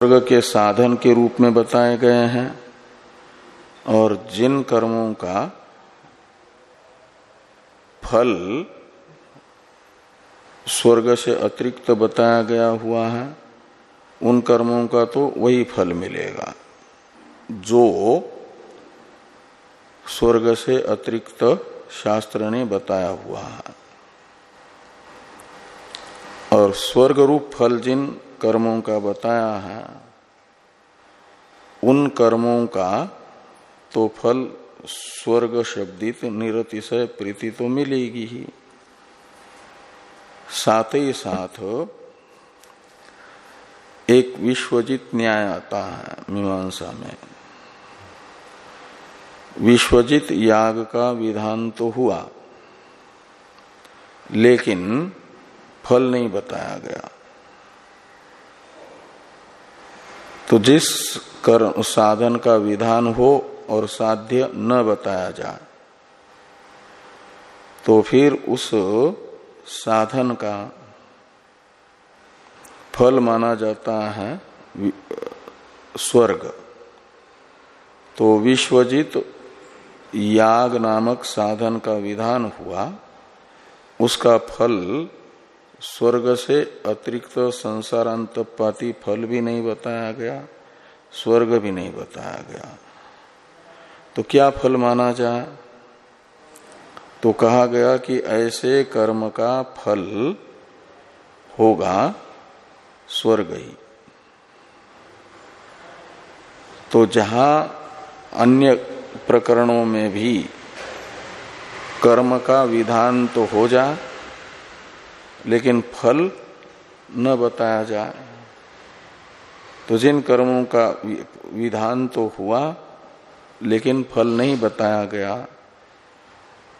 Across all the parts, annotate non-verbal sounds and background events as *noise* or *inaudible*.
स्वर्ग के साधन के रूप में बताए गए हैं और जिन कर्मों का फल स्वर्ग से अतिरिक्त बताया गया हुआ है, उन कर्मों का तो वही फल मिलेगा, जो स्वर्ग से अतिरिक्त शास्त्र ने बताया हुआ है। और स्वर्ग रूप फल जिन कर्मों का बताया है, उन कर्मों का तो फल स्वर्ग शब्दित निरतिशय प्रीति तो मिलेगी ही। साथ ही साथ एक विश्वजित न्याय आता है मीमांसा में। विश्वजित याग का विधान तो हुआ, लेकिन फल नहीं बताया गया। तो जिस कर साधन का विधान हो और साध्य न बताया जाए तो फिर उस साधन का फल माना जाता है स्वर्ग। तो विश्वजित याग नामक साधन का विधान हुआ, उसका फल स्वर्ग से अतिरिक्त संसारांतपाती फल भी नहीं बताया गया, स्वर्ग भी नहीं बताया गया। तो क्या फल माना जाए? तो कहा गया कि ऐसे कर्म का फल होगा स्वर्ग ही। तो जहाँ अन्य प्रकरणों में भी कर्म का विधान तो हो जाए लेकिन फल न बताया जाए। तो जिन कर्मों का विधान तो हुआ, लेकिन फल नहीं बताया गया,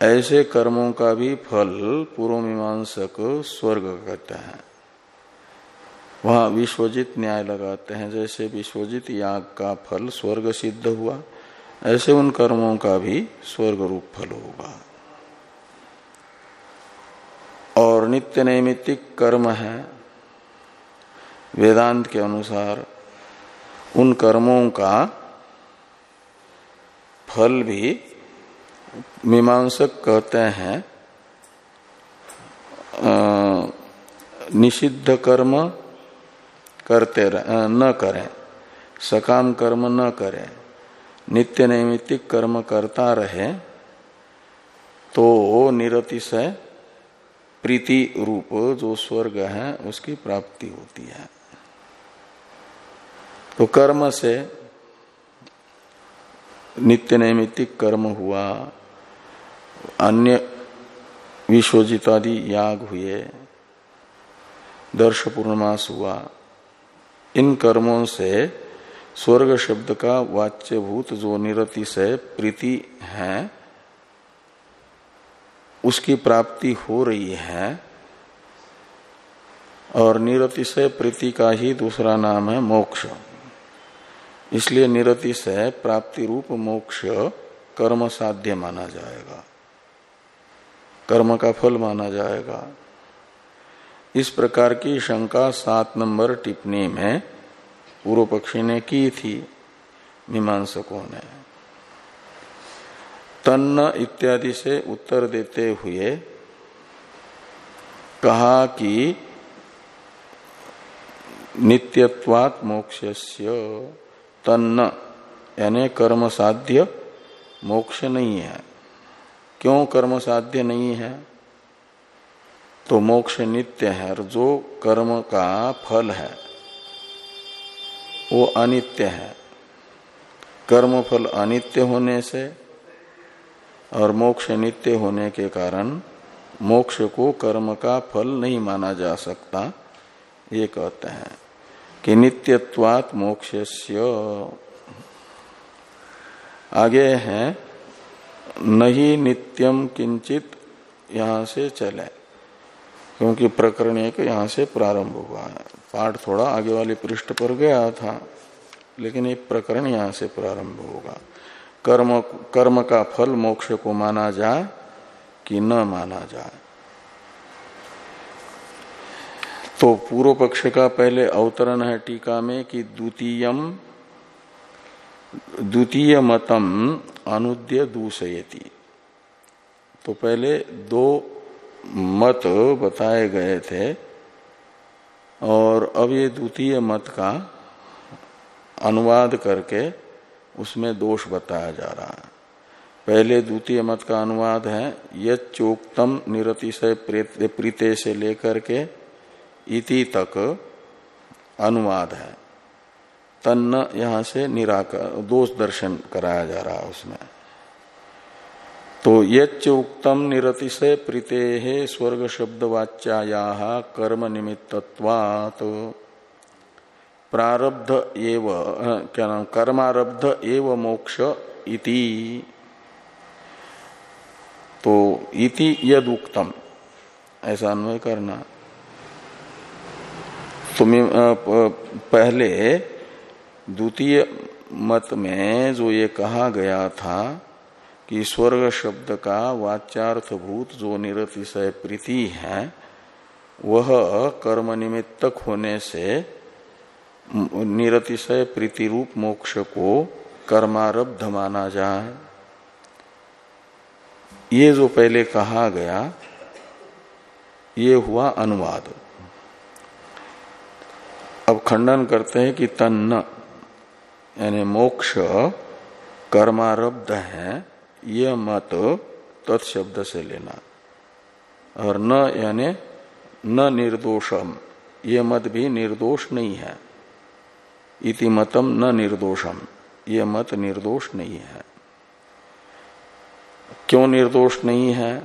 ऐसे कर्मों का भी फल पूर्व मीमांसक स्वर्ग कहते हैं। वहाँ विश्वजित न्याय लगाते हैं, जैसे विश्वजित याग का फल स्वर्ग सिद्ध हुआ, ऐसे उन कर्मों का भी स्वर्ग रूप फल होगा। और नित्य नैमित्तिक कर्म है। वेदांत के अनुसार उन कर्मों का फल भी मीमांसक कहते हैं। निषिद्ध कर्म करते न करें, सकाम कर्म न करें, नित्य नैमित्तिक कर्म करता रहे तो निरतिशय प्रीति रूप जो स्वर्ग है, उसकी प्राप्ति होती है। तो कर्म से नित्य नैमित्तिक कर्म हुआ, अन्य विश्वजितादि याग हुए, दर्श पूर्णमास हुआ, इन कर्मों से स्वर्ग शब्द का वाच्यभूत जो निरति से प्रीति है उसकी प्राप्ति हो रही है और निरतिशय प्रीति का ही दूसरा नाम है मोक्ष। इसलिए निरतिशय प्राप्ति रूप मोक्ष कर्म साध्य माना जाएगा। कर्म का फल माना जाएगा। इस प्रकार की शंका सात नंबर टिप्पणी में पूर्व पक्षी ने की थी, मीमांसकों ने। तन्न इत्यादि से उत्तर देते हुए कहा कि नित्यत्वात् मोक्षस्य। तन्न, यानी कर्म साध्य मोक्ष नहीं है। क्यों कर्म साध्य नहीं है? तो मोक्ष नित्य है और जो कर्म का फल है, वो अनित्य है। कर्म फल अनित्य होने से और मोक्ष नित्य होने के कारण मोक्ष को कर्म का फल नहीं माना जा सकता। ये कहते हैं कि नित्यत्वात मोक्षस्य। आगे है, नहीं नित्यम किंचित यहाँ से चले, क्योंकि प्रकरण एक यहाँ से प्रारंभ हुआ है। पाठ थोड़ा आगे वाले पृष्ठ पर गया था, लेकिन एक प्रकरण यहाँ से प्रारंभ होगा। कर्म कर्म का फल मोक्ष को माना जाए कि न माना जाए। तो पूर्व पक्ष का पहले अवतरण है टीका में कि द्वितीयम द्वितीय मतम अनुद्य दूषयती। तो पहले दो मत बताए गए थे और अब ये द्वितीय मत का अनुवाद करके उसमें दोष बताया जा रहा है। पहले द्वितीय मत का अनुवाद है योक्तम निरतिशय प्रीते से लेकर के इति तक अनुवाद है। तन्न यहाँ से निराकर दोष दर्शन कराया जा रहा है उसमें। तो यच्च उक्तम निरतिशय प्रीते स्वर्ग शब्द वाच्याया कर्म निमित्तवात प्रारब्ध एव क्या नाम, कर्मारब्ध एव मोक्ष इति। तो इति यद उक्तम ऐसा अन्वय करना। तुम्हें पहले द्वितीय मत में जो ये कहा गया था कि स्वर्ग शब्द का वाच्यार्थभूत जो निरतिशय प्रीति है, वह कर्म निमित्तक होने से निरतिशय प्रीति रूप मोक्ष को कर्मारब्ध माना जाए। ये जो पहले कहा गया, ये हुआ अनुवाद। अब खंडन करते हैं कि तन्न, यानी मोक्ष, कर्मारब्ध है यह मत तत्शब्द से लेना। और न, यानी न निर्दोषम, ये मत भी निर्दोष नहीं है। इति मतम न निर्दोषम। ये मत निर्दोष नहीं है। क्यों निर्दोष नहीं है?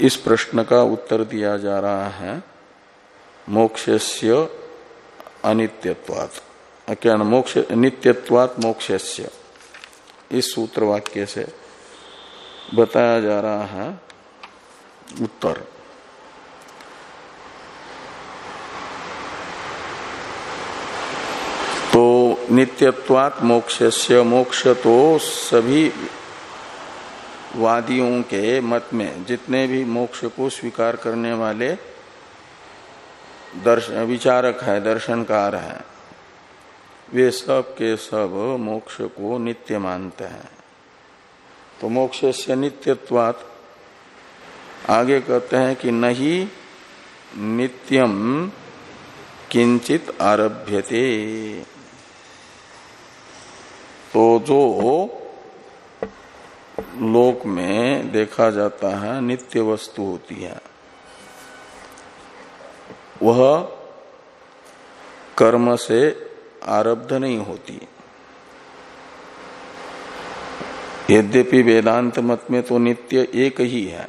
इस प्रश्न का उत्तर दिया जा रहा है, मोक्षस्य अनित्यत्वात्। क्या मोक्ष, नित्यत्वात् मोक्षस्य। इस सूत्र वाक्य से बताया जा रहा है उत्तर तो नित्यत्वात् मोक्षस्य मोक्ष तो सभी वादियों के मत में जितने भी मोक्ष को स्वीकार करने वाले विचारक है, दर्शनकार है, वे सब के सब मोक्ष को नित्य मानते हैं। तो मोक्ष से नित्यत्वात आगे कहते हैं कि नहीं नित्यम किंचित आरभ्यते। तो जो लोक में देखा जाता है, नित्य वस्तु होती है, वह कर्म से आरब्ध नहीं होती। यद्यपि वेदांत मत में तो नित्य एक ही है।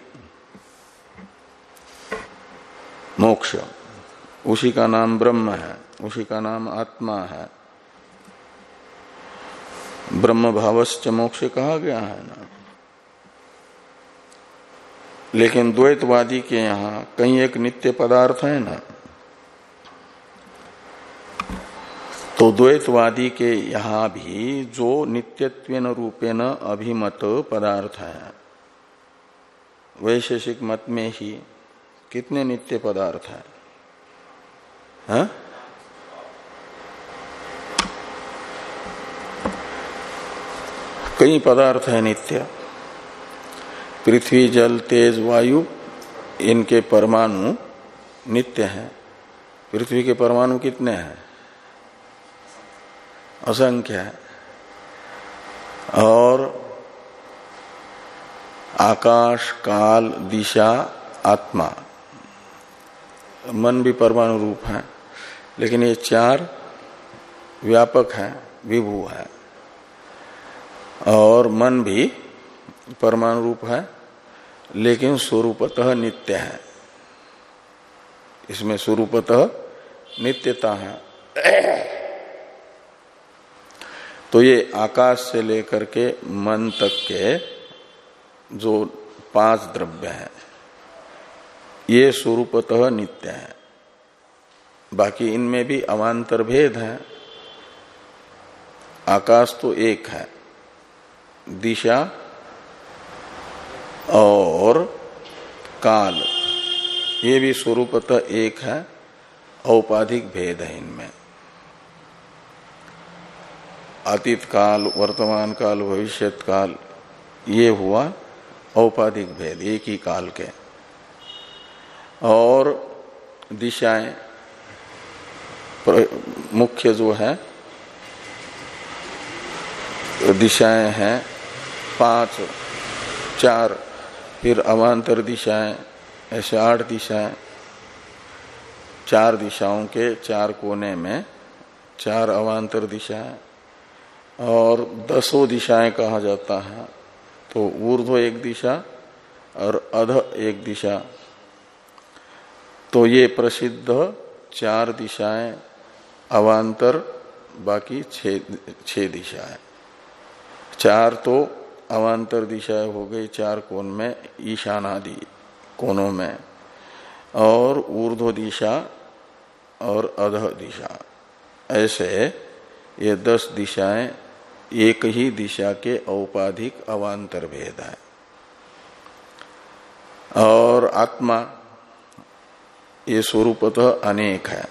मोक्ष, उसी का नाम ब्रह्म है, उसी का नाम आत्मा है। ब्रह्म भावश्च मोक्ष कहा गया है ना? लेकिन द्वैतवादी के यहाँ कहीं एक नित्य पदार्थ है ना? तो द्वैतवादी के यहाँ भी जो नित्यत्व रूपेण अभिमत पदार्थ है वैशेषिक मत में ही कितने नित्य पदार्थ है, है? कई पदार्थ है नित्य। पृथ्वी, जल, तेज, वायु, इनके परमाणु नित्य हैं। पृथ्वी के परमाणु कितने हैं? असंख्य है। और आकाश, काल, दिशा, आत्मा, मन भी परमाणु रूप है, लेकिन ये चार व्यापक है, विभू है। और मन भी परमाणु रूप है, लेकिन स्वरूपतः नित्य है। इसमें स्वरूपतः नित्यता है। तो ये आकाश से लेकर के मन तक के जो पाँच द्रव्य हैं, ये स्वरूपतः नित्य है। बाकी इनमें भी अवान्तर भेद है। आकाश तो एक है। दिशा और काल। ये भी स्वरूपतः एक है, औपाधिक भेद है इनमें। अतीत काल, वर्तमान काल भविष्य काल, ये हुआ औपाधिक भेद, एक ही काल के। और दिशाएँ मुख्य जो है, दिशाएँ हैं पाँच, चार, फिर अवान्तर दिशाएँ, ऐसे आठ दिशाएँ। चार दिशाओं के चार कोने में चार अवान्तर दिशाएँ। और दसों दिशाएँ कहा जाता है तो ऊर्ध्व एक दिशा और अध एक दिशा। तो ये प्रसिद्ध चार दिशाएँ, अवान्तर, बाकी छह दिशाएँ। चार तो अवान्तर दिशाएँ हो गई चार कोण में ईशान आदि कोनों में, और ऊर्ध्व दिशा और अध दिशा। ऐसे ये दस दिशाएँ एक ही दिशा के औपाधिक अवान्तर भेद है। और आत्मा ये स्वरूपतः अनेक है।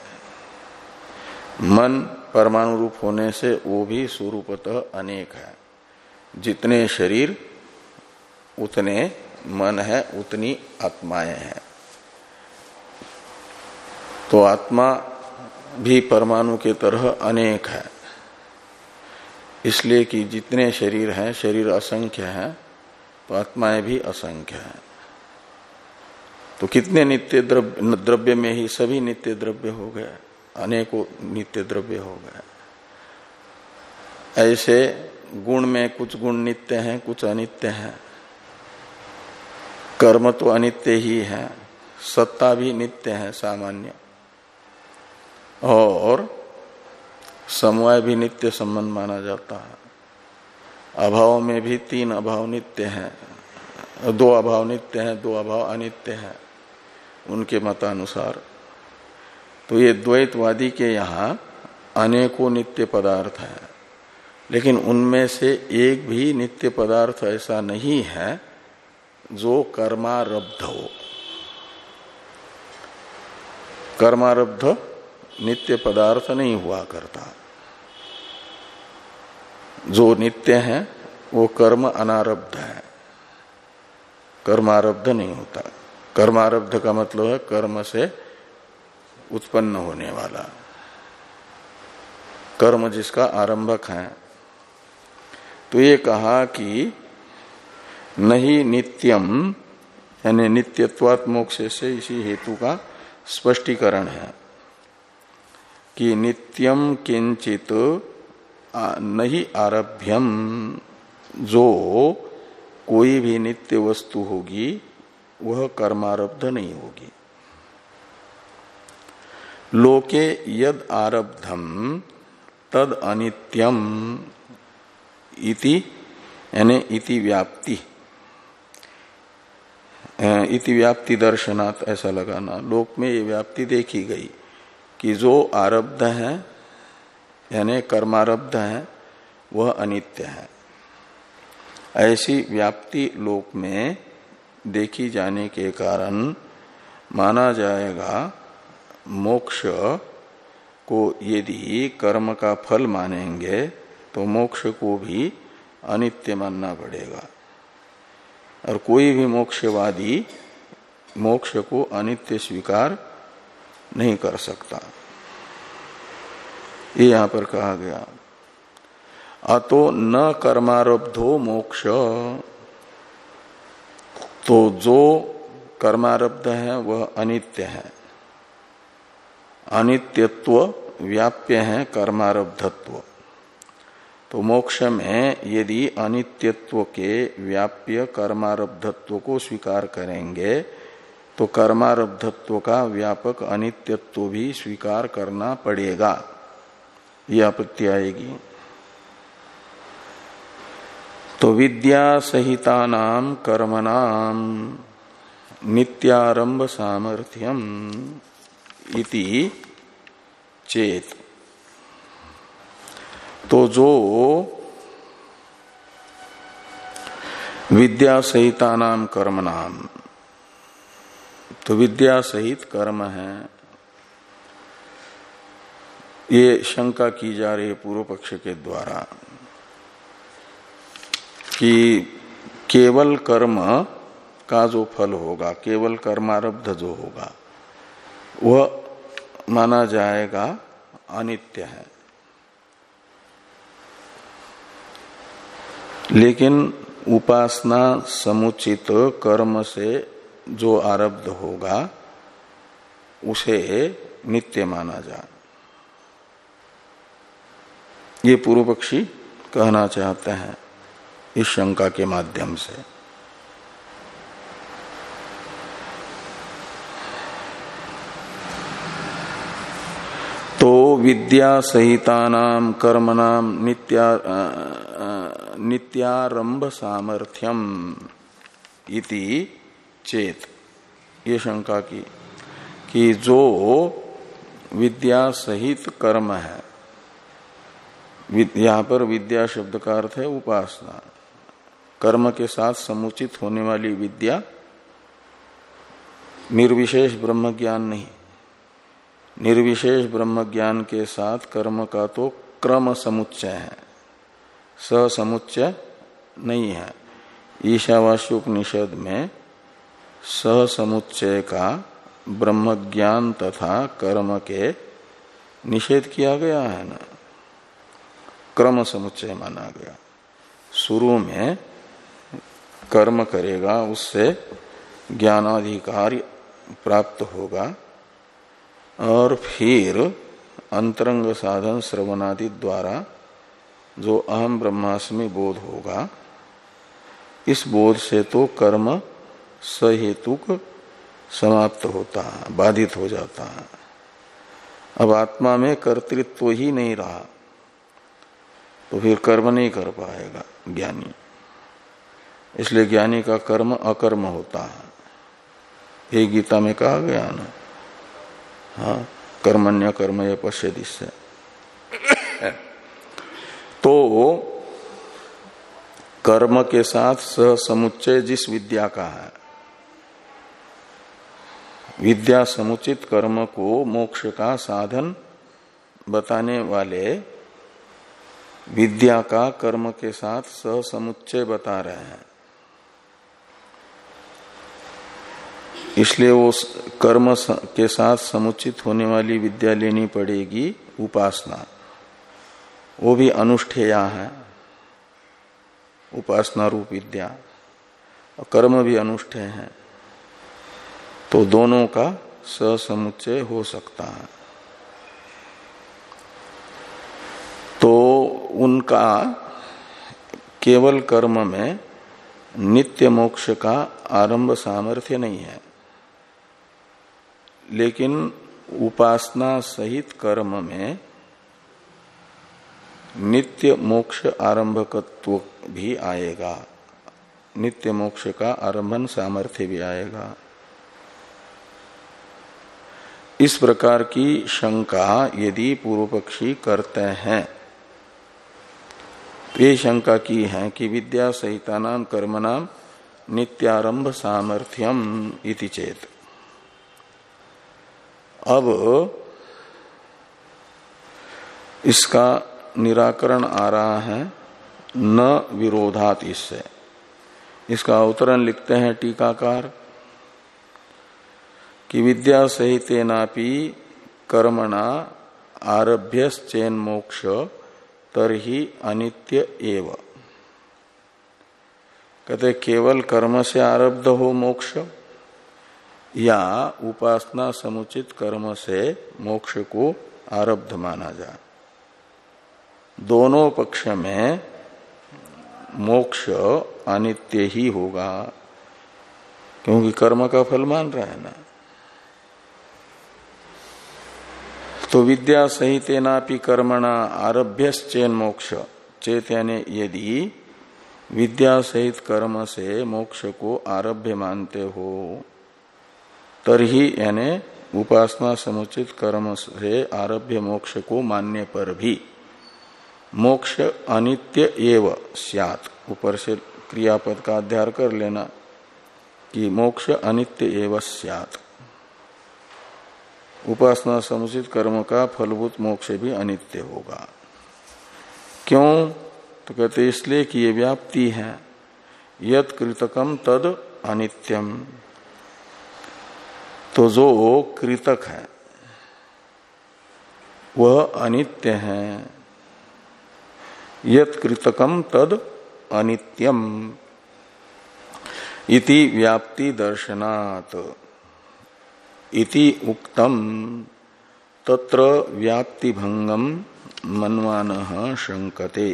मन परमाणु रूप होने से वो भी स्वरूपतः अनेक है। जितने शरीर, उतने मन है, उतनी आत्माएँ हैं। तो आत्मा भी परमाणु के तरह अनेक है। इसलिए कि जितने शरीर हैं, शरीर असंख्य हैं तो आत्माएँ भी असंख्य हैं। तो कितने नित्य द्रव्य द्रव्य में ही सभी नित्य द्रव्य हो गए, अनेकों नित्य द्रव्य हो गए। ऐसे गुण में कुछ गुण नित्य हैं, कुछ अनित्य हैं। कर्म तो अनित्य ही है, सत्ता भी नित्य है सामान्य। और समवाय भी नित्य संबंध माना जाता है। अभाव में भी तीन अभाव नित्य हैं। दो अभाव नित्य हैं, दो अभाव अनित्य हैं, उनके मतानुसार। तो ये द्वैतवादी के यहाँ अनेकों नित्य पदार्थ हैं। लेकिन उनमें से एक भी नित्य पदार्थ ऐसा नहीं है जो कर्मारब्ध हो। कर्मारब्ध नित्य पदार्थ नहीं हुआ करता। जो नित्य है, वो कर्म अनारब्ध है। कर्मारब्ध नहीं होता। कर्मारब्ध का मतलब है कर्म से उत्पन्न होने वाला। कर्म जिसका आरंभक है तो ये कहा कि नहीं नित्यम, यानी नित्यत्वात् मोक्ष से इसी हेतु का स्पष्टीकरण है कि नित्यम किंचित नहीं आरभ्यम, जो कोई भी नित्य वस्तु होगी, वह कर्मारब्ध नहीं होगी। लोके यद आरब्धम, तद अनित्यम। इति, यानी इति व्याप्ति। इति व्याप्ति दर्शनात् ऐसा लगाना लोक में ये व्याप्ति देखी गई कि जो आरब्ध है, यानी कर्मारब्ध है, वह अनित्य है। ऐसी व्याप्ति लोक में देखी जाने के कारण माना जाएगा, मोक्ष को यदि कर्म का फल मानेंगे तो मोक्ष को भी अनित्य मानना पड़ेगा। और कोई भी मोक्षवादी मोक्ष को अनित्य स्वीकार नहीं कर सकता। ये यहाँ पर कहा गया। अतो न कर्मारब्धो मोक्ष। तो जो कर्मारब्ध है, वह अनित्य है। अनित्यत्व व्याप्य है कर्मारब्धत्व। तो मोक्ष में यदि अनित्यत्व के व्याप्य कर्मारब्धत्व को स्वीकार करेंगे तो कर्मारब्धत्व का व्यापक अनित्यत्व भी स्वीकार करना पड़ेगा। ये आपत्ति आएगी। तो विद्या सहिता नाम कर्मणाम नित्यारंभ सामर्थ्यम इति चेत तो जो विद्या सहिता नाम कर्म नाम तो विद्या सहित कर्म है। ये शंका की जा रही है पूर्व पक्ष के द्वारा कि केवल कर्म का जो फल होगा, केवल कर्मारब्ध जो होगा, वह माना जाएगा अनित्य है। लेकिन उपासना समुचित कर्म से जो आरब्ध होगा, उसे नित्य माना जा ये पूर्व पक्षी कहना चाहते हैं इस शंका के माध्यम से। तो विद्या सहितानाम कर्मनाम नित्या नित्यारंभ सामर्थ्यम इति चेत। ये शंका की, कि जो विद्या सहित कर्म है यहाँ पर विद्या शब्द का अर्थ है उपासना। कर्म के साथ समुचित होने वाली विद्या निर्विशेष ब्रह्म ज्ञान नहीं। निर्विशेष ब्रह्म ज्ञान के साथ कर्म का तो क्रम समुच्चय है। समुच्चय नहीं है। ईशावास्योपनिषद में समुच्चय का ब्रह्म ज्ञान तथा कर्म के निषेध किया गया है ना। क्रम समुच्चय माना गया। शुरू में कर्म करेगा, उससे ज्ञानाधिकार प्राप्त होगा, और फिर अंतरंग साधन श्रवणादि द्वारा जो अहम ब्रह्मास्मि बोध होगा, इस बोध से तो कर्म सहेतुक समाप्त होता है, बाधित हो जाता है। अब आत्मा में कर्तृत्व ही नहीं रहा तो फिर कर्म नहीं कर पाएगा ज्ञानी। इसलिए ज्ञानी का कर्म अकर्म होता है। ये गीता में कहा गया ना हाँ कर्मण्य कर्म ये पश्चिद इससे तो कर्म के साथ सह समुच्चय जिस विद्या का है, विद्या समुचित कर्म को मोक्ष का साधन बताने वाले विद्या का कर्म के साथ सह समुच्चय बता रहे हैं। इसलिए वो कर्म के साथ समुचित होने वाली विद्या लेनी पड़ेगी उपासना। वो भी अनुष्ठेया है उपासना रूप विद्या और कर्म भी अनुष्ठेय है। तो दोनों का समुच्चय हो सकता है। तो उनका केवल कर्म में नित्य मोक्ष का आरंभ सामर्थ्य नहीं है, लेकिन उपासना सहित कर्म में नित्य मोक्ष आरंभकत्व भी आएगा। नित्य मोक्ष का आरंभन सामर्थ्य भी आएगा। इस प्रकार की शंका यदि पूर्व पक्षी करते हैं तो ये शंका की है कि विद्या सहिता नाम कर्म नाम नित्यारंभ सामर्थ्यम इति चेत। अब इसका निराकरण आ रहा है, न विरोधात इससे। इसका अवतरण लिखते हैं टीकाकार, कि विद्या सहितेनापि कर्मणा आरभ्य चैन मोक्ष तरही अनित्य एव। कहते केवल कर्म से आरब्ध हो मोक्ष, या उपासना समुचित कर्म से मोक्ष को आरब्ध माना जाए। दोनों पक्ष में मोक्ष अनित्य ही होगा, क्योंकि कर्म का फल मान रहा है ना। तो विद्या सहितेनापि कर्मणा आरभ्य चैन मोक्ष। चेत यानी यदि विद्या सहित कर्म से मोक्ष को आरभ्य मानते हो, तरही यानी उपासना समुचित कर्म से आरभ्य मोक्ष को मानने पर भी। मोक्ष अनित्य एव सियात। ऊपर से क्रियापद का अध्याय कर लेना कि मोक्ष अनित्य एव सियात। उपासना समुचित कर्म का फलभूत मोक्ष भी अनित्य होगा। क्यों? तो कहते इसलिए कि ये व्याप्ति है। यत कृतकम तद अनित्यम। तो जो कृतक है, वह अनित्य है। यत कृतकम तद अनित्यम इति व्याप्ति दर्शनात् इति उक्तम तत्र व्याप्ति भंगम मनवान शंकते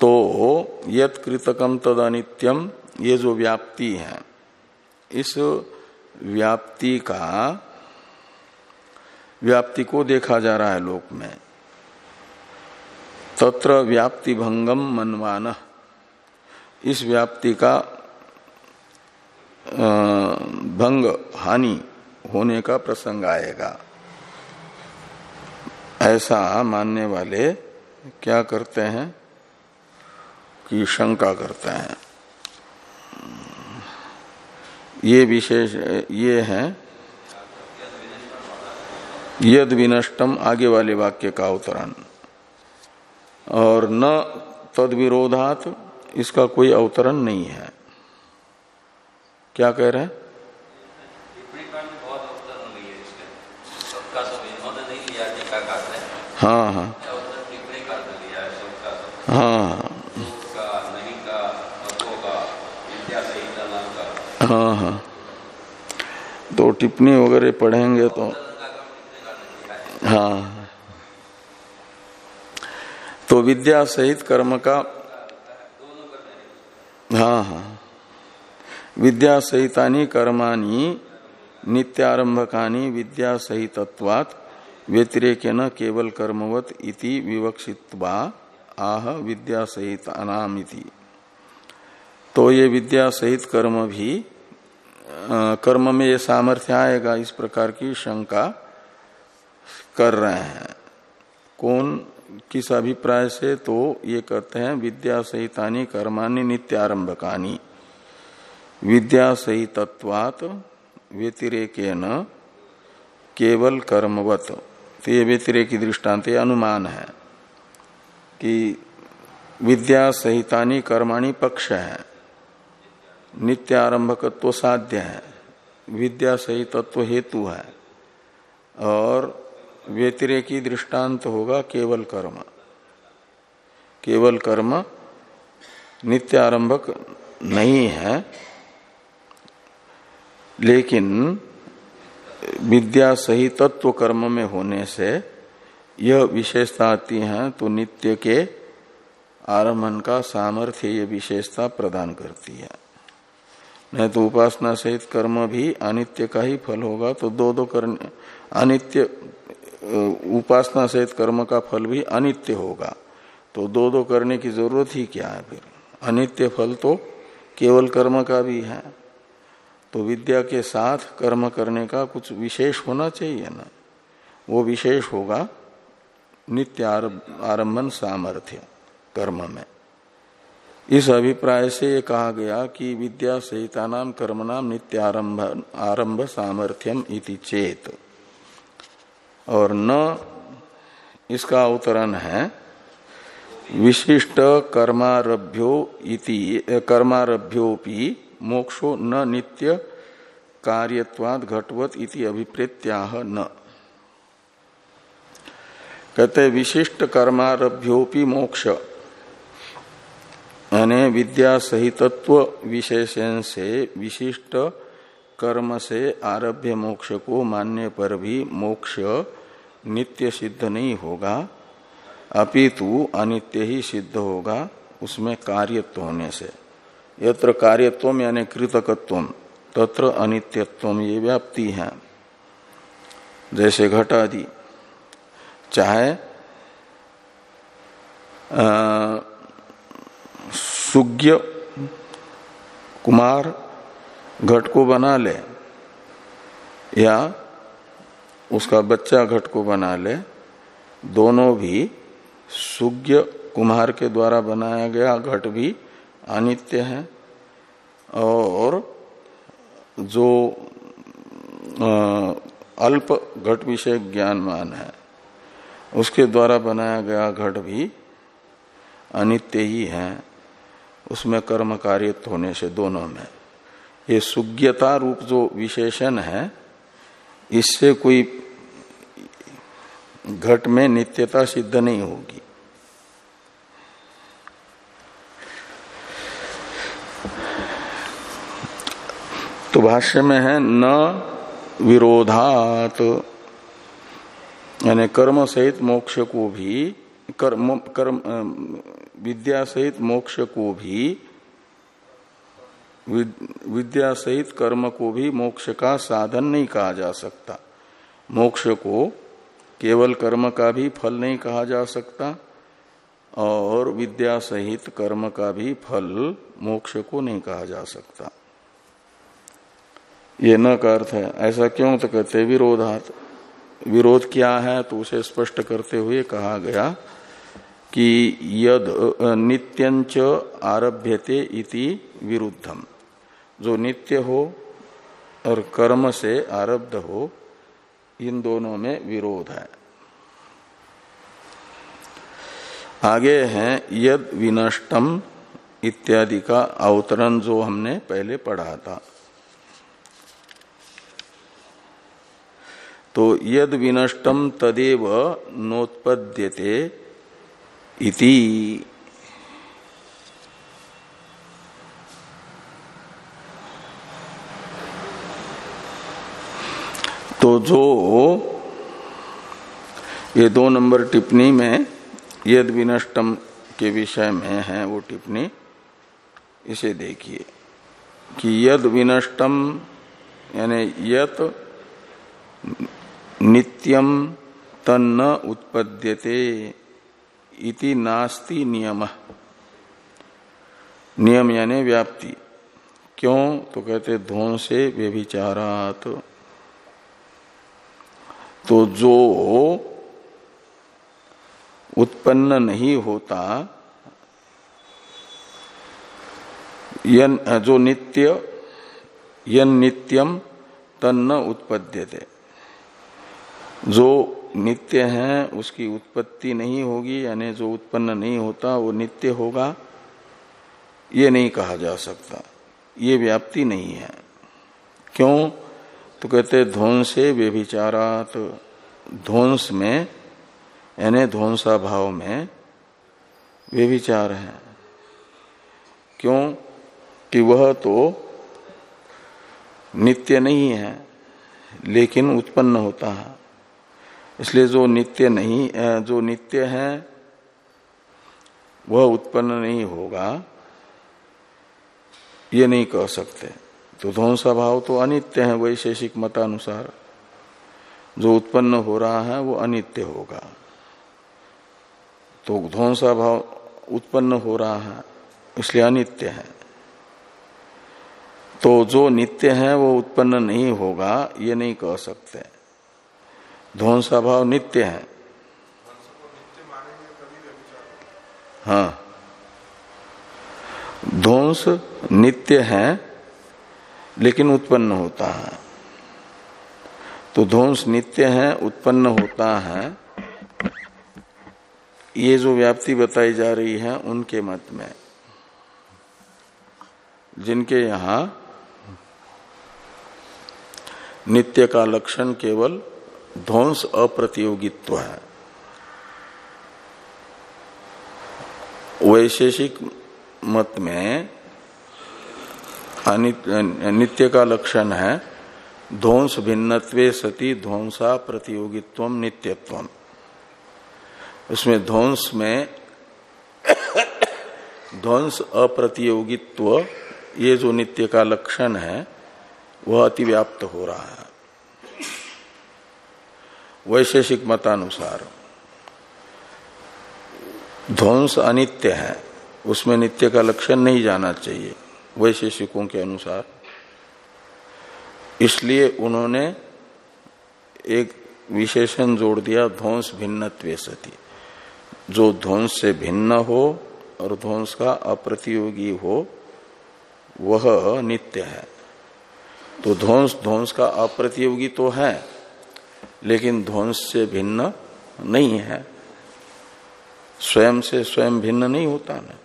तो यत तद अनित्यम ये जो व्याप्ति है, इस व्याप्ति का व्याप्ति को देखा जा रहा है लोक में। तत्र व्याप्ति भंगम मनवान इस व्याप्ति का भंग, हानि होने का प्रसंग आएगा। ऐसा मानने वाले क्या करते हैं कि शंका करते हैं। ये विशेष, ये है यद विनष्टम आगे वाले वाक्य का अवतरण। और न तद विरोधात इसका कोई अवतरण नहीं है। क्या कह रहे हैं? हाँ हाँ हाँ। हाँ हाँ। तो टिप्पणी वगैरह पढ़ेंगे तो हाँ। तो विद्या सहित कर्म का हाँ हाँ। विद्या सहितानी कर्माणी नित्यारंभकानी विद्या सहितत्वात् व्यतिरेक न केवल कर्मवत इति विवक्षित्वा आह विद्या सहित अनामिति तो ये विद्या सहित कर्म भी आ, कर्म में ये सामर्थ्य आएगा इस प्रकार की शंका कर रहे हैं। कौन किस अभिप्राय से? तो ये कहते हैं, विद्या सहितानी कर्माणी नित्यारंभकानी। विद्या सहितत्वात व्यतिरेक न केवल कर्मवत। तो ये व्यतिरेकी दृष्टांत अनुमान है कि विद्या सहितानी कर्माणी पक्ष है। नित्यारंभकत्व साध्य है। विद्या सहितत्व हेतु है। और व्यतिरेकी दृष्टांत होगा केवल कर्म। केवल कर्म नित्य आरंभक नहीं है, लेकिन विद्या सही तत्व कर्म में होने से यह विशेषता आती है तो नित्य के आरंभन का सामर्थ्य ये विशेषता प्रदान करती है। नहीं तो उपासना सहित कर्म भी अनित्य का ही फल होगा तो दो दो करने, अनित्य उपासना सहित कर्म का फल भी अनित्य होगा। तो दो दो करने की ज़रूरत ही क्या है फिर? अनित्य फल तो केवल कर्म का भी है। तो विद्या के साथ कर्म करने का कुछ विशेष होना चाहिए ना? वो विशेष होगा नित्य आरंभन सामर्थ्य कर्म में। इस अभिप्राय से ये कहा गया कि विद्या सहिता नाम कर्म नाम नित्य आरंभ आरंभ सामर्थ्यम इति चेत। और न इसका अवतरण है, विशिष्ट कर्मारभ्यो इति कर्मारभ्योपि मोक्षो न नित्य कार्यवाद घटवत इति अभिप्रेत्याह न। कहते विशिष्ट कर्मारभ्योपि मोक्ष। यानी विद्या सहितत्व विशेषण से विशिष्ट कर्म से आरभ्य मोक्ष को मानने पर भी मोक्ष नित्य सिद्ध नहीं होगा। अपितु अनित्य ही सिद्ध होगा उसमें कार्यत्व होने से। यत्र कार्यत्व यानी कृतकत्व तत्र अनित्यत्व ये व्याप्ति है। जैसे घट आदि चाहे सुज्ञ कुमार घट को बना ले, या उसका बच्चा घट को बना ले, दोनों भी सुज्ञ कुम्हार के द्वारा बनाया गया घट भी अनित्य है। और जो अल्प घट विषय ज्ञानमान है, उसके द्वारा बनाया गया घट भी अनित्य ही है। उसमें कर्म कार्य होने से दोनों में। ये सुज्ञता रूप जो विशेषण है, इससे कोई घट में नित्यता सिद्ध नहीं होगी। तो भाष्य में है, न विरोधात, यानी कर्म सहित मोक्ष को भी, कर्म कर्म विद्या सहित मोक्ष को भी विद्या सहित कर्म को भी मोक्ष का साधन नहीं कहा जा सकता। मोक्ष को केवल कर्म का भी फल नहीं कहा जा सकता और विद्या सहित कर्म का भी फल मोक्ष को नहीं कहा जा सकता। ये न का अर्थ है। ऐसा क्यों? तो कहते विरोधात। विरोध क्या है? तो उसे स्पष्ट करते हुए कहा गया कि यद नित्यंच आरभ्यते इति विरुद्धम। जो नित्य हो और कर्म से आरब्ध हो, इन दोनों में विरोध है। आगे है, यद विनष्टम इत्यादि का अवतरण जो हमने पहले पढ़ा था। तो यद विनष्टम तदेव नोत्पद्यते इति। तो जो ये दो नंबर टिप्पणी में यद विनष्टम के विषय में है वो टिप्पणी, इसे देखिए कि यद विनष्टम यानी यत नित्यम तन्न उत्पद्यते इति नास्ति नियम। नियम यानी व्याप्ति। क्यों? तो कहते ध्वं से व्यभिचारात। तो तो जो उत्पन्न नहीं होता, यन, जो नित्य, यन नित्यम तन्न उत्पद्यते। जो नित्य है, उसकी उत्पत्ति नहीं होगी, यानी जो उत्पन्न नहीं होता, वो नित्य होगा, ये नहीं कहा जा सकता। ये व्याप्ति नहीं है। क्यों? तो कहते ध्वंसे व्यभिचारात। ध्वंस में, यानी ध्वंसा भाव में व्यभिचार है। क्यों? कि वह तो नित्य नहीं है, लेकिन उत्पन्न होता है। इसलिए जो नित्य नहीं जो नित्य है, वह उत्पन्न नहीं होगा, ये नहीं कह सकते। तो ध्वंसा भाव तो अनित्य है वैशेषिक मतानुसार। जो उत्पन्न हो रहा है वो अनित्य होगा। तो ध्वंसा भाव उत्पन्न हो रहा है, इसलिए अनित्य है। तो जो नित्य है वो उत्पन्न नहीं होगा, ये नहीं कह सकते। ध्वंसा भाव नित्य है। हाँ। ध्वंस नित्य है लेकिन उत्पन्न होता है। तो ध्वंस नित्य है, उत्पन्न होता है। ये जो व्याप्ति बताई जा रही है, उनके मत में। जिनके यहाँ नित्य का लक्षण केवल ध्वंस अप्रतियोगित्व है। वैशेषिक मत में नित्य का लक्षण है, ध्वंस भिन्नत्वे सती ध्वंसा प्रतियोगित्व नित्यत्व। उसमें ध्वंस में *coughs* ध्वंस अप्रतियोगित्व, ये जो नित्य का लक्षण है, वह अतिव्याप्त हो रहा है। वैशेषिक मतानुसार, ध्वंस अनित्य है, उसमें नित्य का लक्षण नहीं जाना चाहिए। वैशेषिकों के अनुसार। इसलिए उन्होंने एक विशेषण जोड़ दिया, ध्वंस भिन्न सती। जो ध्वंस से भिन्न हो और ध्वंस का अप्रतियोगी हो, वह नित्य है। तो ध्वंस ध्वंस का अप्रतियोगी तो है, लेकिन ध्वंस से भिन्न नहीं है। स्वयं से स्वयं भिन्न नहीं होता ना।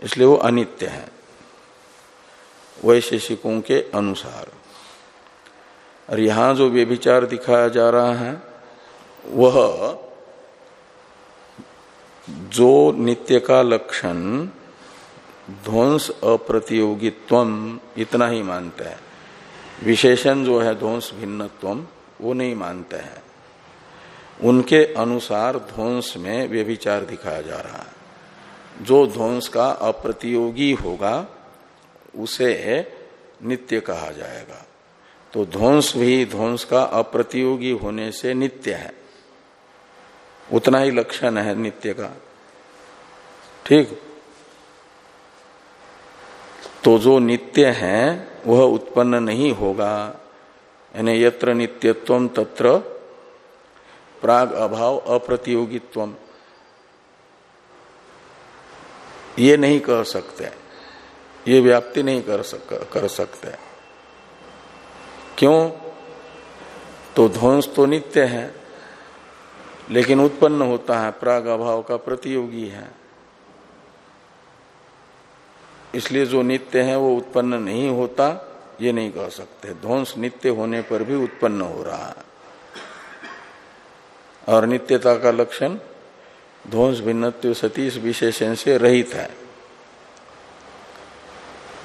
इसलिए वो अनित्य है। वैशेषिकों के अनुसार। और यहाँ जो व्यभिचार दिखाया जा रहा है, वह जो नित्य का लक्षण, ध्वंस अप्रतियोगित्व, इतना ही मानते हैं। विशेषण जो है ध्वंस भिन्नत्व, वो नहीं मानते हैं। उनके अनुसार ध्वंस में व्यभिचार दिखाया जा रहा है। जो ध्वंस का अप्रतियोगी होगा उसे नित्य कहा जाएगा। तो ध्वंस भी ध्वंस का अप्रतियोगी होने से नित्य है। उतना ही लक्षण है नित्य का। ठीक? तो जो नित्य है, वह उत्पन्न नहीं होगा। यानी यत्र नित्यत्व तत्र प्राग अभाव अप्रतियोगित्व। ये नहीं कह सकते। ये व्याप्ति नहीं कर सक, कर सकते। क्यों? तो ध्वंस तो नित्य है लेकिन उत्पन्न होता है प्राग अभाव का प्रतियोगी है। इसलिए जो नित्य है वो उत्पन्न नहीं होता ये नहीं कह सकते। ध्वंस नित्य होने पर भी उत्पन्न हो रहा है। और नित्यता का लक्षण ध्वंस भिन्नत्व सतीश विशेषण से रहित है।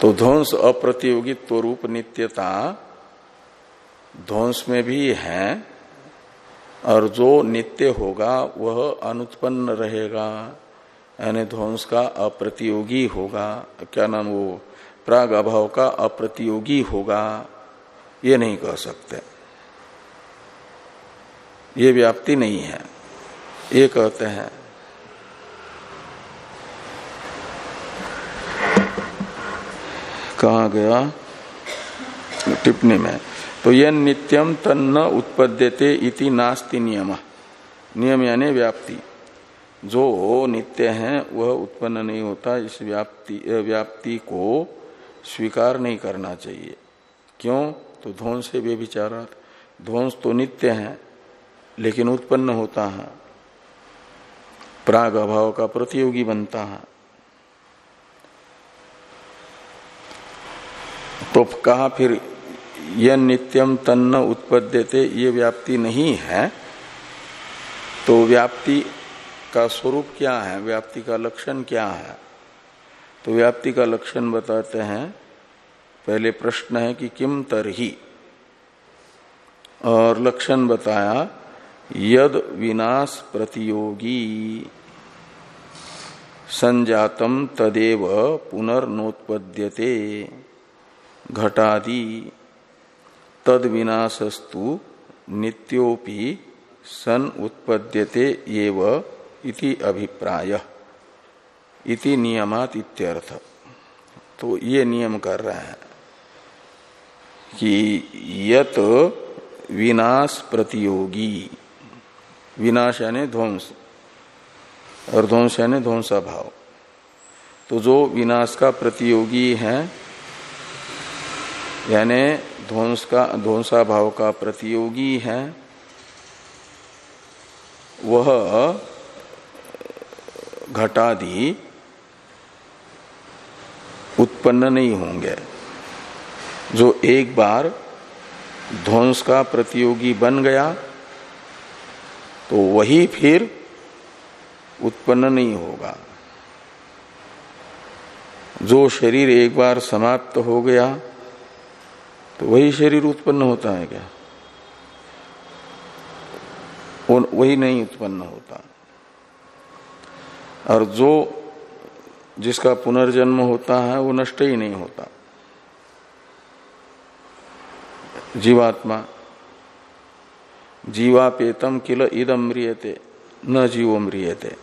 तो ध्वंस अप्रतियोगित्व रूप नित्यता ध्वंस में भी है, और जो नित्य होगा वह अनुत्पन्न रहेगा, यानी ध्वंस का अप्रतियोगी होगा। क्या नाम वो? प्राग अभाव का अप्रतियोगी होगा। ये नहीं कह सकते। ये व्याप्ति नहीं है। ये कहते हैं कहा गया टिप्पणी में। तो यह नित्यम तन्न उत्पद्यते इति नास्ति नियम। नियम यानी व्याप्ति। जो नित्य है, वह उत्पन्न नहीं होता, इस व्याप्ति व्याप्ति को स्वीकार नहीं करना चाहिए। क्यों? तो ध्वंस से वे विचारा ध्वंस तो नित्य है, लेकिन उत्पन्न होता है। प्राग अभाव का प्रतियोगी बनता है। तो कहा, फिर यह नित्यम तन्न उत्पद्यते, ये व्याप्ति नहीं है। तो व्याप्ति का स्वरूप क्या है? व्याप्ति का लक्षण क्या है? तो व्याप्ति का लक्षण बताते हैं। पहले प्रश्न है कि किम तरही? और लक्षण बताया, यद विनाश प्रतियोगी, संजातम तदेव पुनर्नोत्पद्यते। घटादि तद विनाशस्तु नित्योपि सन उत्पद्यते एव इति अभिप्राय। इति नियमात इत्यर्थ। तो ये नियम कर रहे हैं कि यत विनाश प्रतियोगी, विनाश यानी ध्वंस, और ध्वंस यानी ध्वंसा भाव तो जो विनाश का प्रतियोगी है यानी ध्वंस का ध्वंसा भाव का प्रतियोगी है। वह घटादि उत्पन्न नहीं होंगे। जो एक बार ध्वंस का प्रतियोगी बन गया तो वही फिर उत्पन्न नहीं होगा। जो शरीर एक बार समाप्त हो गया तो वही शरीर उत्पन्न होता है क्या? वही नहीं उत्पन्न होता। और जो जिसका पुनर्जन्म होता है, वो नष्ट ही नहीं होता। जीवात्मा, जीवापेतम किल इदम म्रियते, न जीव म्रियते।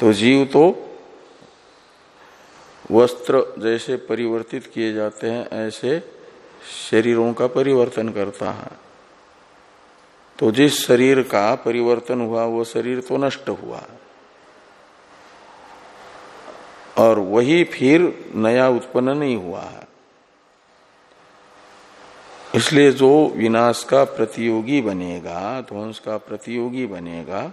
तो जीव तो वस्त्र जैसे परिवर्तित किए जाते हैं, ऐसे शरीरों का परिवर्तन करता है। तो जिस शरीर का परिवर्तन हुआ, वो शरीर तो नष्ट हुआ। और वही फिर नया उत्पन्न नहीं हुआ है। इसलिए जो विनाश का प्रतियोगी बनेगा, ध्वंस का प्रतियोगी बनेगा,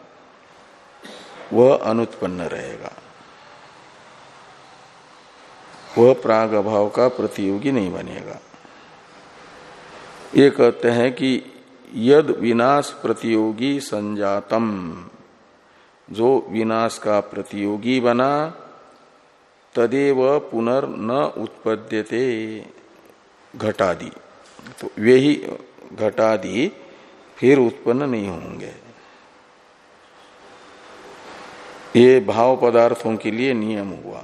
वह अनुत्पन्न रहेगा। वह प्राग अभाव का प्रतियोगी नहीं बनेगा। ये कहते हैं कि यद विनाश प्रतियोगी संजातम, जो विनाश का प्रतियोगी बना, तदेव पुनर्न उत्पद्यते, घटादि। तो वे ही घटादि फिर उत्पन्न नहीं होंगे। ये भाव पदार्थों के लिए नियम हुआ।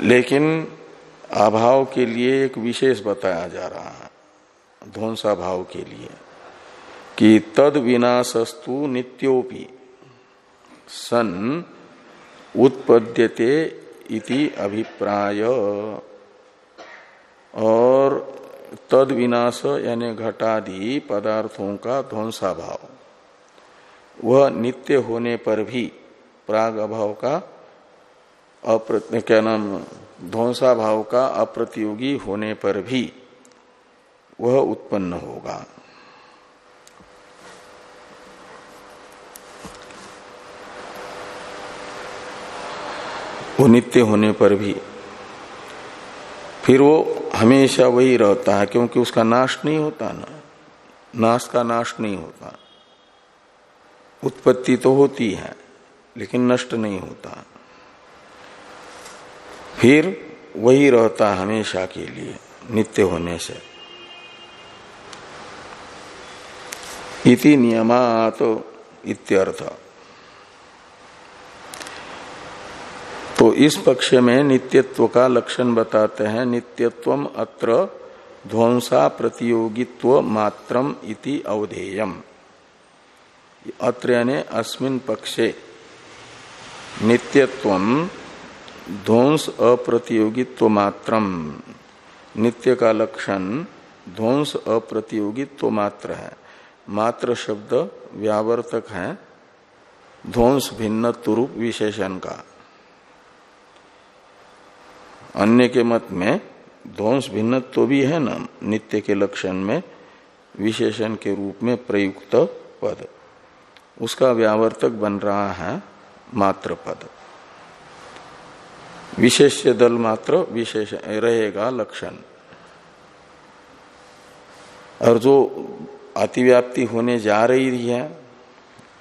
लेकिन अभाव के लिए एक विशेष बताया जा रहा है ध्वंसा भाव के लिए, कि तद विनाशस्तु नित्योपि सन उत्पद्यते इति अभिप्राय। और तद विनाश यानी घटादि पदार्थों का ध्वंसा भाव वह नित्य होने पर भी प्राग अभाव का क्या नाम? ध्वंसा भाव का अप्रतियोगी होने पर भी वह उत्पन्न होगा। नित्य होने पर भी। फिर वो हमेशा वही रहता है, क्योंकि उसका नाश नहीं होता ना। नाश का नाश नहीं होता। उत्पत्ति तो होती है, लेकिन नष्ट नहीं होता। फिर वही रहता हमेशा के लिए, नित्य होने से। इति नियमात इत्यर्थ। तो इस पक्ष में नित्यत्व का लक्षण बताते हैं नित्यत्व अत्र ध्वंसा प्रतियोगित्व मात्रम इति अवधेयम। अत्र यानी अस्मिन पक्षे नित्यत्व ध्वंस अप्रतियोगित्व मात्रम नित्य का लक्षण ध्वंस अप्रतियोगित्व मात्र है। मात्र शब्द व्यावर्तक है। ध्वंस भिन्न रूप विशेषण का। अन्य के मत में ध्वंस भिन्न तो भी है ना? नित्य के लक्षण में विशेषण के रूप में प्रयुक्त पद। उसका व्यावर्तक बन रहा है मात्र पद। विशेष दल मात्र विशेष, रहेगा लक्षण। और जो अतिव्याप्ति होने जा रही है,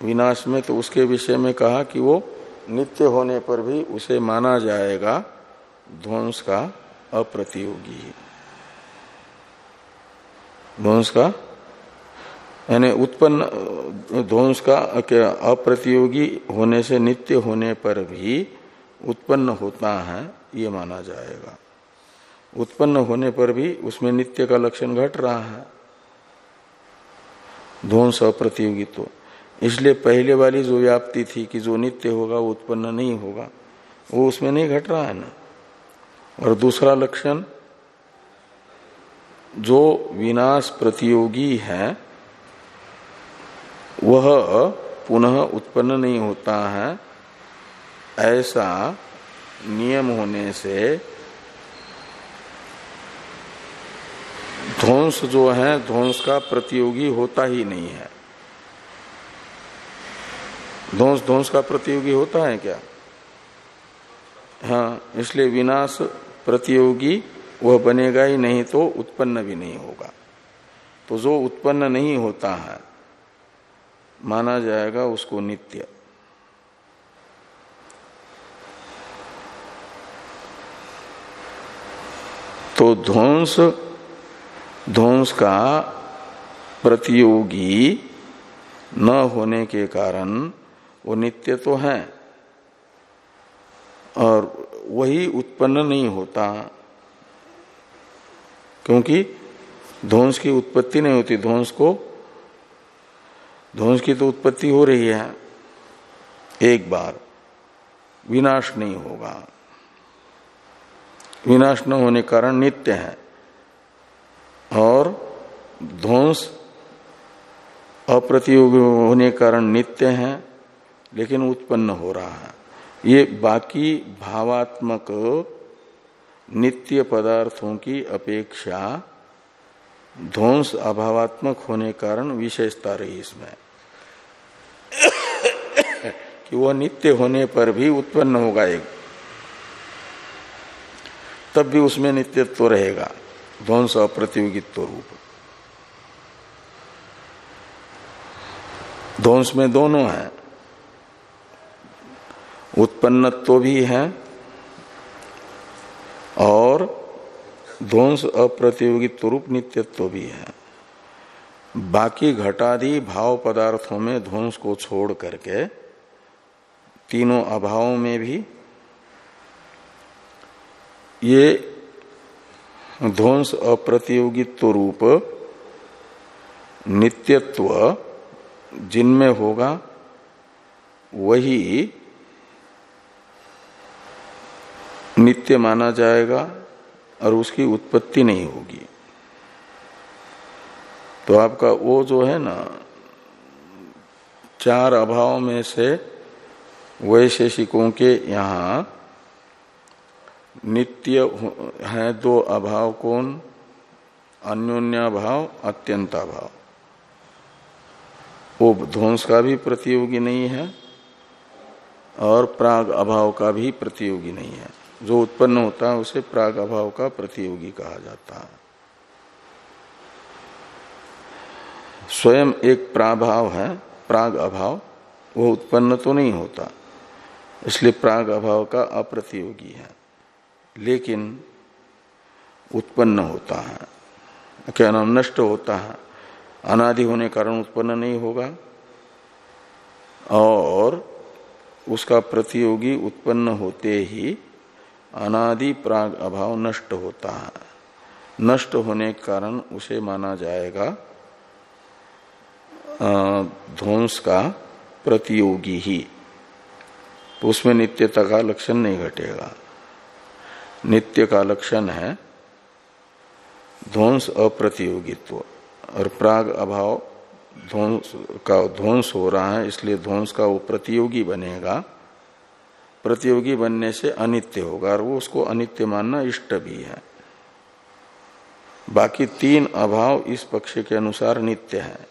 विनाश में तो उसके विषय में कहा कि वो नित्य होने पर भी उसे माना जाएगा ध्वंस का अप्रतियोगी। ध्वंस का, यानी उत्पन्न, ध्वंस का अप्रतियोगी होने से नित्य होने पर भी उत्पन्न होता है, ये माना जाएगा। उत्पन्न होने पर भी उसमें नित्य का लक्षण घट रहा है। ध्वंस अप्रतियोगित्व इसलिए पहले वाली जो व्याप्ति थी कि जो नित्य होगा, वो उत्पन्न नहीं होगा, वो उसमें नहीं घट रहा है ना। और दूसरा लक्षण, जो विनाश प्रतियोगी है, वह पुनः उत्पन्न नहीं होता है। ऐसा नियम होने से ध्वंस जो है, ध्वंस का प्रतियोगी होता ही नहीं है। ध्वंस ध्वंस का प्रतियोगी होता है क्या? हाँ इसलिए विनाश प्रतियोगी वह बनेगा ही नहीं तो उत्पन्न भी नहीं होगा। तो जो उत्पन्न नहीं होता है, माना जाएगा उसको नित्य। तो ध्वंस ध्वंस का प्रतियोगी न होने के कारण वो नित्य तो है। और वही उत्पन्न नहीं होता, क्योंकि ध्वंस की उत्पत्ति नहीं होती। ध्वंस को, ध्वंस की तो उत्पत्ति हो रही है, एक बार विनाश नहीं होगा। विनाश न होने कारण नित्य है। और ध्वंस अप्रतियोगी होने कारण नित्य है, लेकिन उत्पन्न हो रहा है। ये बाकी भावात्मक नित्य पदार्थों की अपेक्षा ध्वंस अभावात्मक होने कारण विशेषता रही इसमें। *coughs* कि वह नित्य होने पर भी उत्पन्न होगा एक। तब भी उसमें नित्यत्व रहेगा। ध्वंस अप्रतियोगित्व रूप। ध्वंस में दोनों है। उत्पन्नत्व भी है और ध्वंस अप्रतियोगित्व रूप नित्यत्व भी है। बाकी घटादि भाव पदार्थों में ध्वंस को छोड़ करके तीनों अभावों में भी ये ध्वंस अप्रतियोगित्व रूप नित्यत्व जिनमें होगा, वही नित्य माना जाएगा और उसकी उत्पत्ति नहीं होगी। तो आपका वो जो है ना, चार अभाव में से वैशेषिकों के यहाँ नित्य है दो अभाव कौन? अन्योन्या भाव अत्यंता भाव वो ध्वंस का भी प्रतियोगी नहीं है और प्राग अभाव का भी प्रतियोगी नहीं है। जो उत्पन्न होता है उसे प्राग अभाव का प्रतियोगी कहा जाता है। स्वयं एक प्राभाव है, प्राग अभाव, वो उत्पन्न तो नहीं होता, इसलिए प्राग अभाव का अप्रतियोगी है। लेकिन उत्पन्न होता है। क्या नाम? नष्ट होता है। अनादि होने कारण उत्पन्न नहीं होगा। और उसका प्रतियोगी उत्पन्न होते ही अनादि प्राग अभाव नष्ट होता है। नष्ट होने के कारण उसे माना जाएगा ध्वंस का प्रतियोगी ही। उसमें नित्यता का लक्षण नहीं घटेगा। नित्य का लक्षण है, ध्वंस अप्रतियोगित्व। और प्राग अभाव ध्वंस का ध्वंस हो रहा है, इसलिए ध्वंस का वो प्रतियोगी बनेगा। प्रतियोगी बनने से अनित्य होगा, और वो उसको अनित्य मानना इष्ट भी है। बाकी तीन अभाव इस पक्ष के अनुसार नित्य है।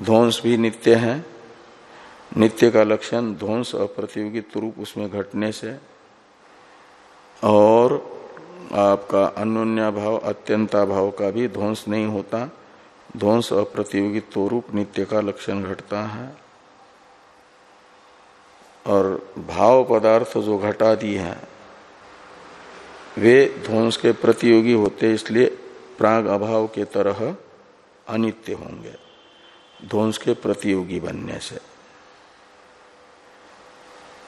ध्वंस भी नित्य है। नित्य का लक्षण ध्वंस अप्रतियोगी रूप उसमें घटने से और आपका अन्योन्या भाव, अत्यंता भाव का भी ध्वंस नहीं होता। ध्वंस अप्रतियोगित्व रूप नित्य का लक्षण घटता है। और भाव पदार्थ जो घटा दी है, वे ध्वंस के प्रतियोगी होते, इसलिए प्राग अभाव के तरह अनित्य होंगे। ध्वंस के प्रतियोगी बनने से।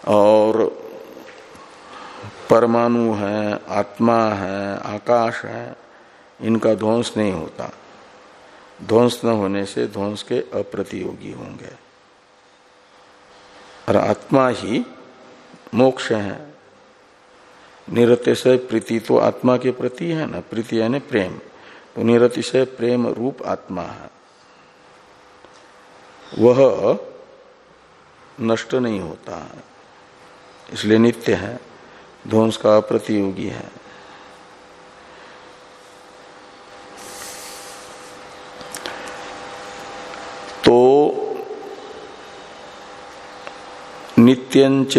और परमाणु है, आत्मा है, आकाश है, इनका ध्वंस नहीं होता। ध्वंस न होने से ध्वंस के अप्रतियोगी होंगे। और आत्मा ही मोक्ष है। निरतिशय प्रीति तो आत्मा के प्रति है ना, प्रीति यानी प्रेम। तो निरतिशय प्रेम रूप आत्मा है। वह नष्ट नहीं होता है इसलिए नित्य है। ध्वंस का प्रतियोगी है। तो नित्यंच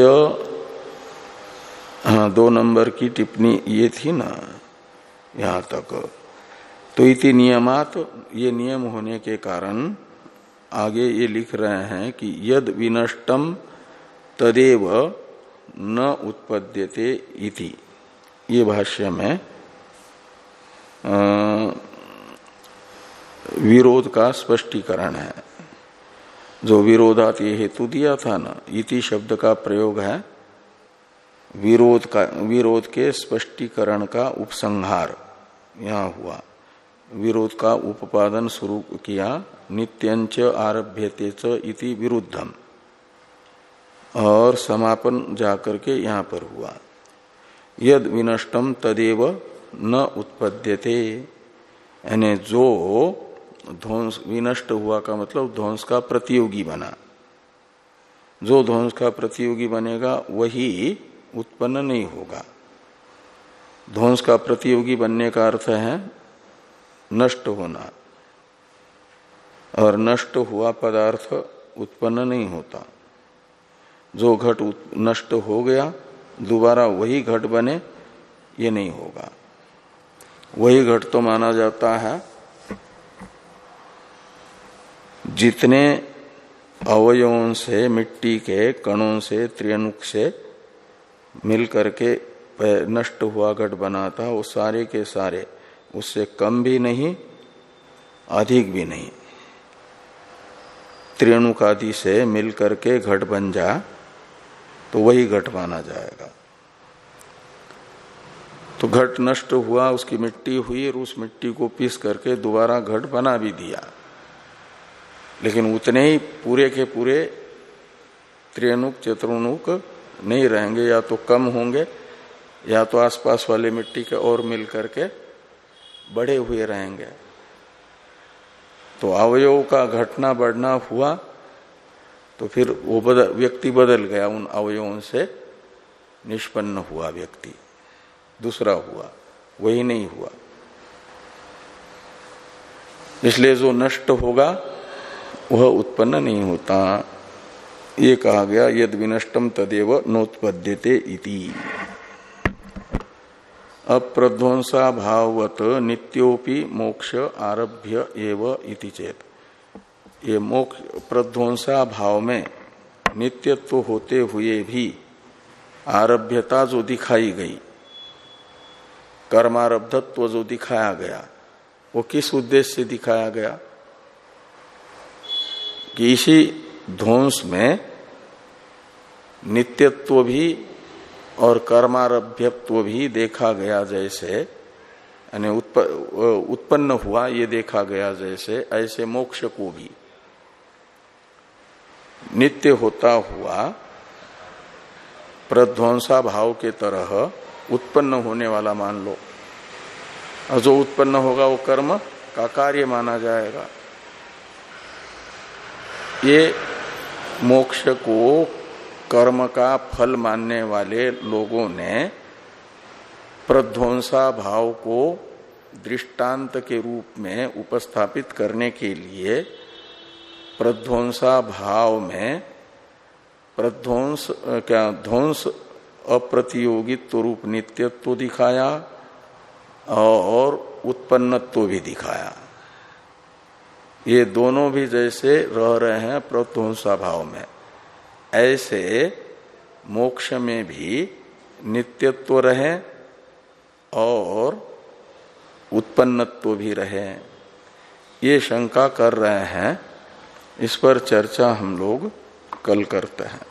हाँ दो नंबर की टिप्पणी ये थी ना, यहाँ तक। तो इति नियमात, ये नियम होने के कारण आगे ये लिख रहे हैं कि यद विनष्टम तदेव न उत्पद्यते इति। ये भाष्य में विरोध का स्पष्टीकरण है। जो विरोधात ये हेतु दिया था ना, इति शब्द का प्रयोग है, विरोध का, विरोध के स्पष्टीकरण का उपसंहार यहाँ हुआ। विरोध का उपादन शुरू किया नित्यंच आरभ्यते च इति विरुद्धम। और समापन जाकर के यहाँ पर हुआ। यद विनष्टम तदेव न उत्पद्यते। यानी जो ध्वंस, विनष्ट हुआ का मतलब ध्वंस का प्रतियोगी बना। जो ध्वंस का प्रतियोगी बनेगा, वही उत्पन्न नहीं होगा। ध्वंस का प्रतियोगी बनने का अर्थ है नष्ट होना। और नष्ट हुआ पदार्थ उत्पन्न नहीं होता। जो घट नष्ट हो गया, दोबारा वही घट बने, ये नहीं होगा। वही घट तो माना जाता है, जितने अवयवों से, मिट्टी के कणों से त्रियनुक से मिल करके नष्ट हुआ घट बना था, वो सारे के सारे, उससे कम भी नहीं, अधिक भी नहीं। त्रियणुक आदि से मिल करके घट बन जा तो वही घट माना जाएगा। तो घट नष्ट हुआ, उसकी मिट्टी हुई और उस मिट्टी को पीस करके दोबारा घट बना भी दिया। लेकिन उतने ही पूरे के पूरे त्रियनुक चतुर्णुक नहीं रहेंगे, या तो कम होंगे, या तो आसपास वाले मिट्टी के और मिल करके बड़े हुए रहेंगे। तो अवयव का घटना बढ़ना हुआ तो फिर वो बदल, व्यक्ति बदल गया उन अवयवों से। निष्पन्न हुआ व्यक्ति। दूसरा हुआ। वही नहीं हुआ। इसलिए जो नष्ट होगा, वह उत्पन्न नहीं होता। ये कहा गया, यद विनष्टम तदेव नोत्पद्यते इति। अप्रध्वंसा भाववत नित्योपि मोक्ष आरभ्य एव इति चेत। ये मोक्ष प्रध्वंसा भाव में नित्यत्व होते हुए भी आरभ्यता जो दिखाई गई, कर्मारब्धत्व जो दिखाया गया, वो किस उद्देश्य से दिखाया गया? कि इसी ध्वंस में नित्यत्व भी और कर्मारभ्यत्व भी देखा गया जैसे, यानी उत्पन्न हुआ ये देखा गया जैसे, ऐसे मोक्ष को भी। नित्य होता हुआ प्रध्वंसा भाव के तरह उत्पन्न होने वाला मान लो। और जो उत्पन्न होगा वो कर्म का कार्य माना जाएगा। ये मोक्ष को कर्म का फल मानने वाले लोगों ने प्रध्वंसा भाव को दृष्टांत के रूप में उपस्थापित करने के लिए प्रध्वंसा भाव में प्रध्वंस क्या, ध्वंस अप्रतियोगित्व रूप नित्यत्व दिखाया और उत्पन्नत्व भी दिखाया। ये दोनों भी जैसे रह रहे हैं प्रध्वंसा भाव में। ऐसे मोक्ष में भी नित्यत्व रहे और उत्पन्नत्व भी रहे। ये शंका कर रहे हैं इस पर चर्चा हम लोग कल करते हैं।